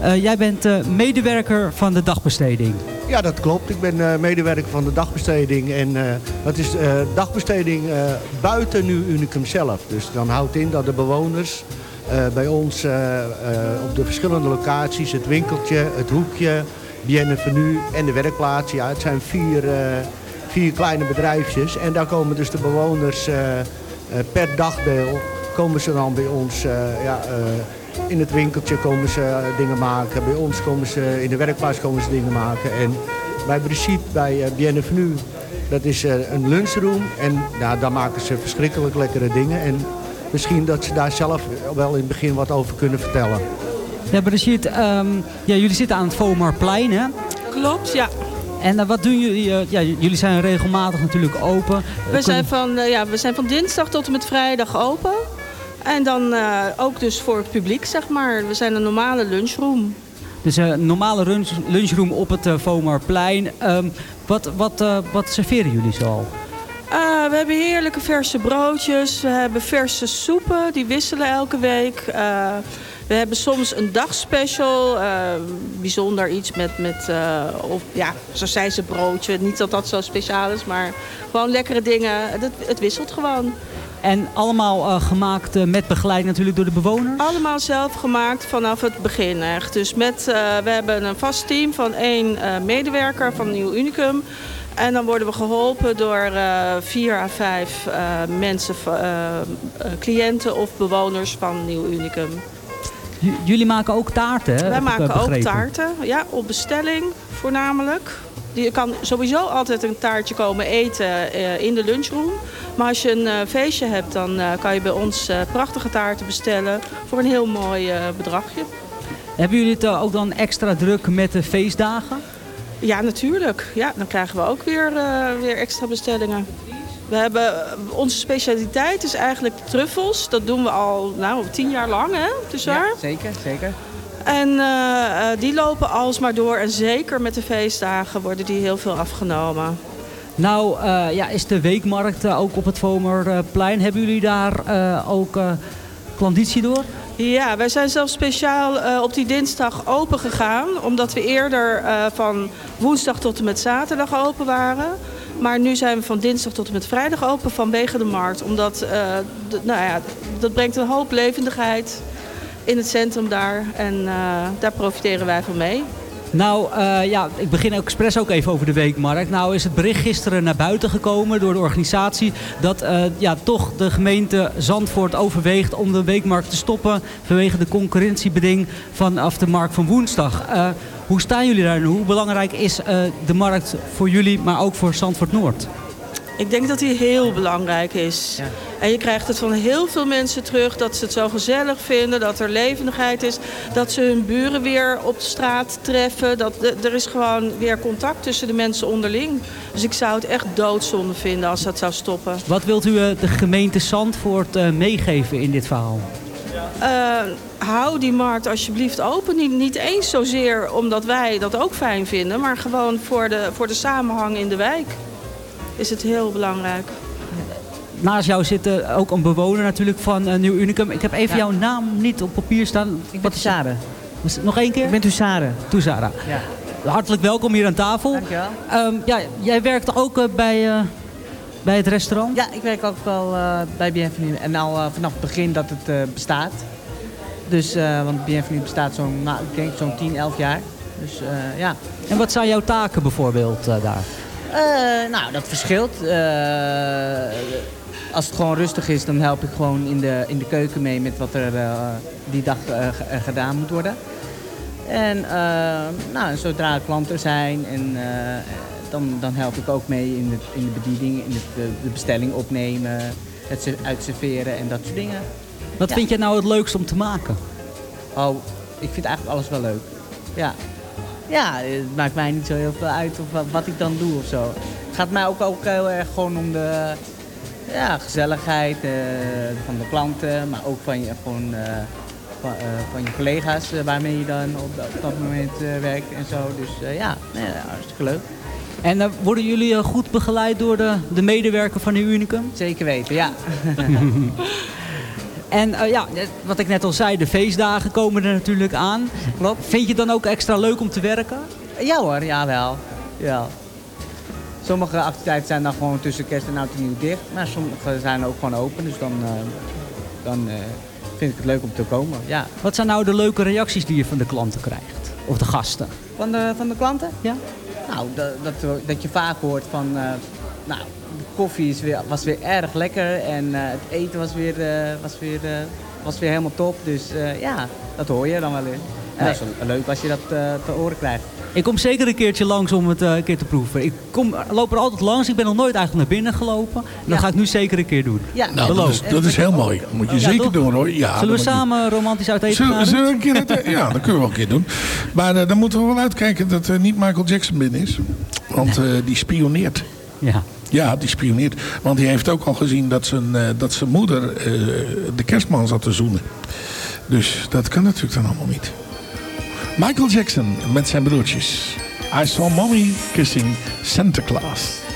Eh, jij bent eh, medewerker van de dagbesteding. Ja, dat klopt. Ik ben eh, medewerker van de dagbesteding. En dat is dagbesteding buiten nu Unicum zelf. Dus dan houdt in dat de bewoners bij ons op de verschillende locaties... het winkeltje, het hoekje, Biennevenu en de werkplaats... ja, het zijn vier, vier kleine bedrijfjes. En daar komen dus de bewoners per dagdeel... komen ze dan bij ons... ja, in het winkeltje komen ze eh, dingen maken. Bij ons komen ze, in de werkplaats komen ze dingen maken. En bij Brigitte, bij uh, Bienvenue, dat is eh, een lunchroom. En nou, daar maken ze verschrikkelijk lekkere dingen. En misschien dat ze daar zelf wel in het begin wat over kunnen vertellen. Ja, Brigitte, ehm, ja, jullie zitten aan het Vomarplein, hè? Klopt, ja. En eh, wat doen jullie? eh, ja, jullie zijn regelmatig natuurlijk open. We Eh, zijn, van, eh, ja, we zijn van dinsdag tot en met vrijdag open. En dan eh, ook dus voor het publiek, zeg maar. We zijn een normale lunchroom. Dus een normale lunch, lunchroom op het uh, Vomarplein. Ehm, wat, wat, wat serveren jullie zo? Uh, we hebben heerlijke verse broodjes. We hebben verse soepen, die wisselen elke week. We hebben soms een dagspecial. Bijzonder iets met, met of, ja, broodje. Niet dat dat zo speciaal is, maar gewoon lekkere dingen. Het, het wisselt gewoon. En allemaal uh, gemaakt uh, met begeleid natuurlijk door de bewoners? Allemaal zelf gemaakt vanaf het begin echt. Dus met, uh, we hebben een vast team van één medewerker van Nieuw Unicum. En dan worden we geholpen door vier à vijf mensen, cliënten of bewoners van Nieuw Unicum. J jullie maken ook taarten, hè? Wij maken ook taarten, ja, op bestelling voornamelijk. Je kan sowieso altijd een taartje komen eten uh, in de lunchroom. Maar als je een uh, feestje hebt, dan uh, kan je bij ons prachtige taarten bestellen voor een heel mooi bedragje. Hebben jullie het ook dan extra druk met de feestdagen? Ja, natuurlijk. Ja, dan krijgen we ook weer, weer extra bestellingen. We hebben, onze specialiteit is eigenlijk truffels. Dat doen we al nou, tien jaar lang, hè? Dus ja, zeker, zeker. En uh, die lopen alsmaar door. En zeker met de feestdagen worden die heel veel afgenomen. Nou, uh, ja, is de weekmarkt uh, ook op het Vomerplein. Hebben jullie daar ook klanditie door? Ja, wij zijn zelfs speciaal eh, op die dinsdag open gegaan. Omdat we eerder eh, van woensdag tot en met zaterdag open waren. Maar nu zijn we van dinsdag tot en met vrijdag open vanwege de markt. Omdat, eh, nou ja, dat brengt een hoop levendigheid in het centrum daar. En eh, daar profiteren wij van mee. Nou, eh, ja, ik begin expres ook even over de weekmarkt. Nou is het bericht gisteren naar buiten gekomen door de organisatie... dat eh, ja, toch de gemeente Zandvoort overweegt om de weekmarkt te stoppen... vanwege de concurrentiebeding vanaf de markt van woensdag. Hoe staan jullie daar nu? Hoe belangrijk is de markt voor jullie, maar ook voor Zandvoort Noord? Ik denk dat die heel belangrijk is. En je krijgt het van heel veel mensen terug dat ze het zo gezellig vinden, dat er levendigheid is, dat ze hun buren weer op de straat treffen. Dat, er is gewoon weer contact tussen de mensen onderling. Dus ik zou het echt doodzonde vinden als dat zou stoppen. Wat wilt u eh, de gemeente Zandvoort eh, meegeven in dit verhaal? Eh, hou die markt alsjeblieft open. Niet, niet eens zozeer omdat wij dat ook fijn vinden, maar gewoon voor de, voor de samenhang in de wijk is het heel belangrijk. Naast jou zit eh, ook een bewoner natuurlijk van eh, Nieuw Unicum. Ik heb even Ja. jouw naam niet op papier staan. Ik ben Tussade. Nog één keer? Ik ben Tussade. Toezara. Ja. Hartelijk welkom hier aan tafel. Dankjewel. Ehm, ja, jij werkt ook eh, bij, eh, bij het restaurant? Ja, ik werk ook wel eh, bij Bienvenue. En al vanaf het begin dat het eh, bestaat. Dus, eh, want Bienvenue bestaat zo'n, nou, zo'n 10, 11 jaar. Dus eh, ja. En wat zijn jouw taken bijvoorbeeld eh, daar? Eh, nou, dat verschilt. Eh, als het gewoon rustig is, dan help ik gewoon in de, in de keuken mee met wat er eh, die dag ge- gedaan moet worden. En nou, zodra er klanten zijn, en, dan, dan help ik ook mee in de, in de bediening, in de, de, bestelling opnemen, het se- uitserveren en dat soort dingen. Wat Ja. vind je nou het leukst om te maken? Oh, ik vind eigenlijk alles wel leuk. Ja. Ja, het maakt mij niet zo heel veel uit of wat, wat ik dan doe of zo. Het gaat mij ook, ook heel erg gewoon om de ja, gezelligheid eh, van de klanten, maar ook van je, gewoon, eh, van, eh, van je collega's waarmee je dan op, dat- op dat moment werkt en zo. Dus ja, nee, hartstikke leuk. En worden jullie goed begeleid door de, de medewerker van Nieuw Unicum? Zeker weten, ja. En eh, ja, wat ik net al zei, de feestdagen komen er natuurlijk aan. Klopt. Vind je het dan ook extra leuk om te werken? Ja hoor, jawel. Ja. Sommige activiteiten zijn dan gewoon tussen kerst en oud en nieuw dicht. Maar sommige zijn ook gewoon open. Dus dan, eh, dan eh, vind ik het leuk om te komen. Ja. Wat zijn nou de leuke reacties die je van de klanten krijgt? Of de gasten? Van de, van de klanten? Ja. Nou, dat, dat, dat je vaak hoort van... nou, koffie is weer, was weer erg lekker. En eh, het eten was weer, eh, was, weer, eh, was weer helemaal top. Dus eh, ja, dat hoor je dan wel eens. En dat is wel leuk als je dat eh, te horen krijgt. Ik kom zeker een keertje langs om het eh, een keer te proeven. Ik kom, loop er altijd langs. Ik ben nog nooit eigenlijk naar binnen gelopen. En dat Ja. ga ik nu zeker een keer doen. Ja, Nou, dat is, dat is heel mooi. moet je Ja, zeker toch? doen hoor. Ja, Zullen we dat je- samen romantisch uit eten Zullen, gaan? zullen we een keer ja, dat kunnen we wel een keer doen. Maar dan moeten we wel uitkijken dat er niet Michael Jackson binnen is. Want eh, die spioneert. Ja. Ja, die spioneert. Want die heeft ook al gezien dat zijn, eh, dat zijn moeder eh, de kerstman zat te zoenen. Dus dat kan natuurlijk dan allemaal niet. Michael Jackson met zijn broertjes. I saw mommy kissing Santa Claus.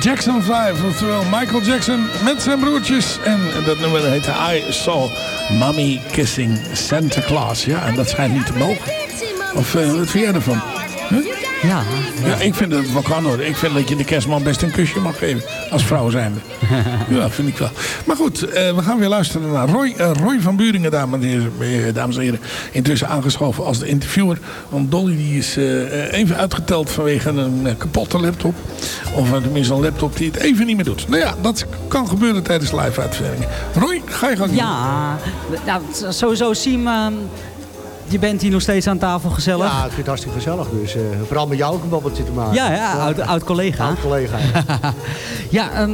Jackson 5, oftewel Michael Jackson met zijn broertjes. En dat nummer heet I Saw Mommy Kissing Santa Claus. Ja, en dat schijnt niet te mogen. Of uh, wat vind jij ervan? Ja. ja. ik vind dat het wel kan hoor. Ik vind dat je de kerstman best een kusje mag geven. Als vrouw zijnde. ja, vind ik wel. Maar goed, uh, we gaan weer luisteren naar Roy, uh, Roy van Buringen, dames en, heren, dames en heren. Intussen aangeschoven als de interviewer. Want Dolly die is uh, even uitgeteld vanwege een kapotte laptop. Of tenminste een laptop die het even niet meer doet. Nou ja, dat kan gebeuren tijdens live uitzendingen. Roy, ga je gang Ja, nou, sowieso Siem... Je bent hier nog steeds aan tafel gezellig. Ja, ik vind het hartstikke gezellig. Dus uh, vooral met jou ook een babbeltje te maken. Ja, ja, oud, oud collega. Oud collega. ja, um,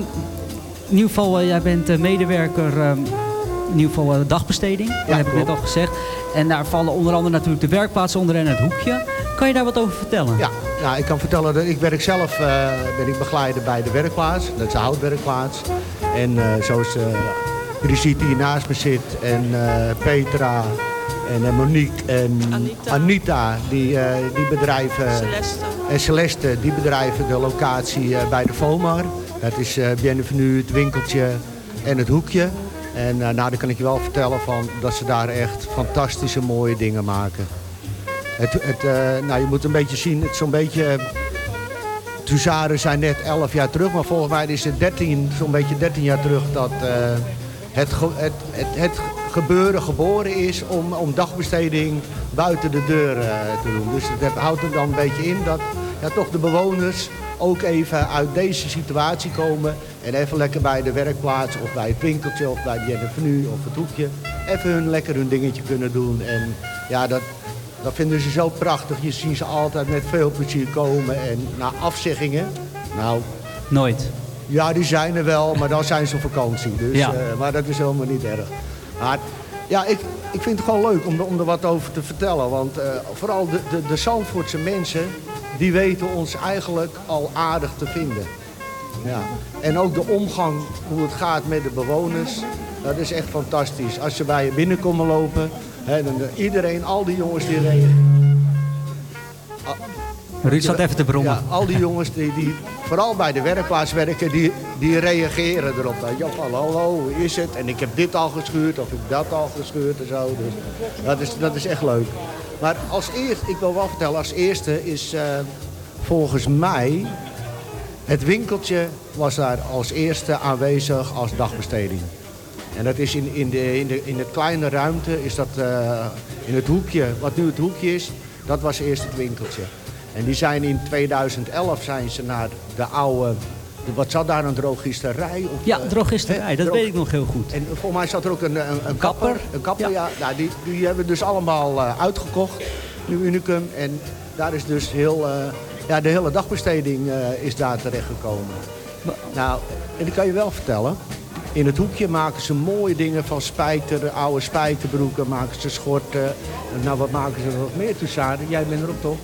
in ieder geval, uh, jij bent uh, medewerker, um, in ieder geval dagbesteding. Ja, dat heb ik net al gezegd. En daar vallen onder andere natuurlijk de werkplaatsen onder en het hoekje. Kan je daar wat over vertellen? Ja, nou, ik kan vertellen dat ik werk zelf ben ik begeleider bij de werkplaats. Dat is de houtwerkplaats. En zoals Brigitte die hier naast me zit en Petra en Monique en Anita, Anita die, uh, die bedrijven... Celeste. En Celeste, die bedrijven de locatie uh, bij de FOMAR. Dat is uh, Bienvenue, het winkeltje en het hoekje. En nou, daar kan ik je wel vertellen van dat ze daar echt fantastische mooie dingen maken. Het, het, nou, je moet een beetje zien, het is zo'n beetje... Tuzaren zijn net 11 jaar terug, maar volgens mij is het 13, zo'n beetje 13 jaar terug dat het, het, het, het gebeuren geboren is om, om dagbesteding buiten de deur uh, te doen. Dus het houdt er dan een beetje in dat ja, toch de bewoners ook even uit deze situatie komen. En even lekker bij de werkplaats of bij het winkeltje of bij de Jennifer of het hoekje. Even hun lekker hun dingetje kunnen doen. En ja, dat, dat vinden ze zo prachtig. Je ziet ze altijd met veel plezier komen. En na afzeggingen, nou... Nooit. Ja, die zijn er wel, maar dan zijn ze op vakantie. Dus, ja. uh, maar dat is helemaal niet erg. Maar ja, ik, ik vind het gewoon leuk om, om er wat over te vertellen. Want uh, vooral de, de, de Zandvoortse mensen, die weten ons eigenlijk al aardig te vinden. Ja. En ook de omgang, hoe het gaat met de bewoners, dat is echt fantastisch. Als ze bij je binnenkomen lopen, hè, dan iedereen, al die jongens die reden. Ruud zat even te brommen. Ja, al die jongens die, die vooral bij de werkplaats werken, die, die reageren erop. Je, van, hallo, hoe is het? En ik heb dit al geschuurd of ik dat al geschuurd en zo. Dus dat is, dat is echt leuk. Maar als eerste, ik wil wel vertellen, als eerste is uh, volgens mij... Het winkeltje was daar als eerste aanwezig als dagbesteding. En dat is in, in, de, in, de, in de kleine ruimte, is dat uh, in het hoekje, wat nu het hoekje is, dat was eerst het winkeltje. En die zijn in 2011 zijn ze naar de oude... Wat zat daar, een drogisterij? Of, ja, drogisterij, uh, dat droog... weet ik nog heel goed. En volgens mij zat er ook een, een, een kapper. kapper. Een kapper, ja. ja. Nou, die, die hebben dus allemaal uh, uitgekocht, nu Unicum. En daar is dus heel... Ja, de hele dagbesteding is daar terechtgekomen. Nou, en dat kan je wel vertellen. In het hoekje maken ze mooie dingen van spijter, oude spijkerbroeken, maken ze schorten. Nou, wat maken ze nog meer, Toussaint? Jij bent erop toch?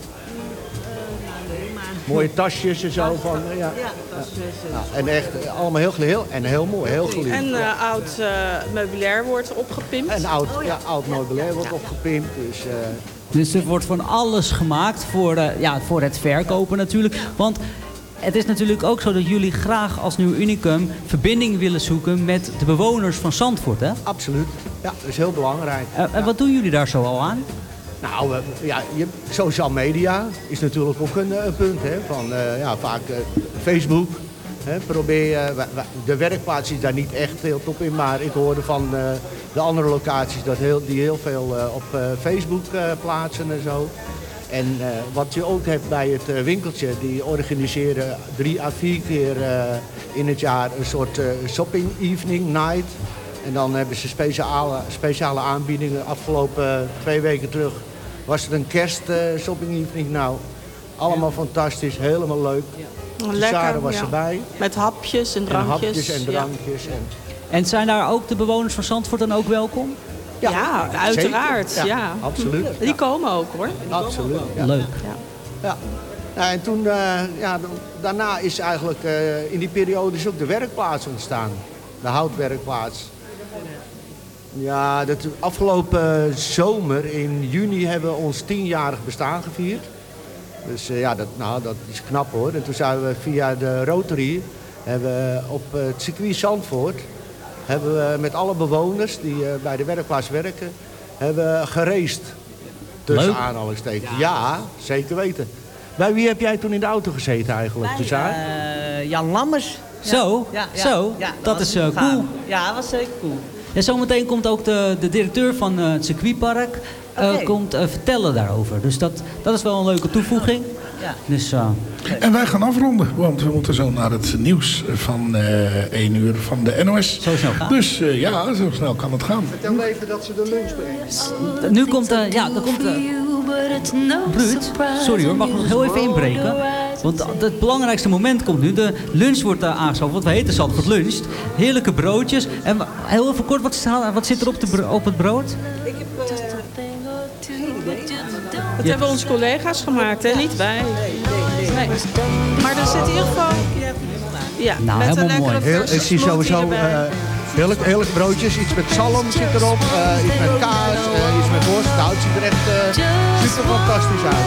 Mooie tasjes en zo. Van, ja. ja, tasjes. Ja, en echt allemaal heel, heel, en heel mooi, heel geliefd. En uh, oud uh, meubilair wordt opgepimpt. En oud, oh, ja. ja. oud meubilair wordt opgepimpt. Dus, uh... dus er wordt van alles gemaakt voor, ja, voor het verkopen natuurlijk. Want het is natuurlijk ook zo dat jullie graag als Nieuw Unicum verbinding willen zoeken met de bewoners van Zandvoort, hè? Absoluut. Ja, dat is heel belangrijk. en wat doen jullie daar zo al aan? Nou, ja, je, social media is natuurlijk ook een, een punt. Hè, van, uh, ja, vaak uh, Facebook. Hè, probeer de werkplaats is daar niet echt heel top in. Maar ik hoorde van de andere locaties dat heel, die heel veel op Facebook plaatsen en zo. En wat je ook hebt bij het winkeltje, die organiseren drie à vier keer in het jaar een soort shopping evening night. En dan hebben ze speciale, speciale aanbiedingen. Afgelopen twee weken terug was het een kerst uh, shopping evening. Nou, allemaal ja. fantastisch, helemaal leuk. Ja. Lekker, Sarah was ja. erbij. Met hapjes en drankjes. En hapjes en drankjes. En... en zijn daar ook de bewoners van Zandvoort dan ook welkom? Ja, uiteraard. Ja, Absoluut. Die komen ook hoor. Absoluut. Leuk. Ja. Ja, en toen, uh, ja, daarna is eigenlijk uh, in die periode is ook de werkplaats ontstaan. De houtwerkplaats. Ja, dat afgelopen zomer in juni hebben we ons tienjarig bestaan gevierd. Dus uh, ja, dat, nou, dat is knap hoor. En toen zijn we via de Rotary hebben we op het circuit Zandvoort... hebben we met alle bewoners die eh, bij de werkplaats werken... hebben we geraced. Tussen Leuk. aanhalingstekens. Ja. zeker weten. Bij wie heb jij toen in de auto gezeten eigenlijk? Tuzaar? Eh, Jan Lammers. Ja. Zo, Ja, ja, zo. ja, dat was is eh, cool. Ja, dat was zeker cool. En zometeen komt ook de, de directeur van eh, het circuitpark eh, komt, eh, vertellen daarover. Dus dat, dat is wel een leuke toevoeging. Ja. Dus, En wij gaan afronden, want we moeten zo naar het nieuws van eh 1 uur van de NOS. Zo snel gaan. Dus eh, ja, zo snel kan het gaan. Vertel even dat ze de lunch brengen. nu komt, eh, ja, dan komt... Ruud, sorry hoor, mag ik nog heel even inbreken? Want het belangrijkste moment komt nu. De lunch wordt uh, aangeschoven, want we heten Zandvoort Lunch. Heerlijke broodjes. En heel even kort, wat, staat- wat zit er op, de bro- op het brood? Ik heb eh, Dat hebben onze collega's gemaakt, hè? Niet wij. Nee. Maar er zit in ieder geval... Ja, Nou, met een helemaal lekkere mooi. Heel, ik zie sowieso eh heerlijk, heerlijk broodjes. Iets met zalm zit erop, eh, iets met kaas, iets met worst. Nou, het ziet er echt super fantastisch uit.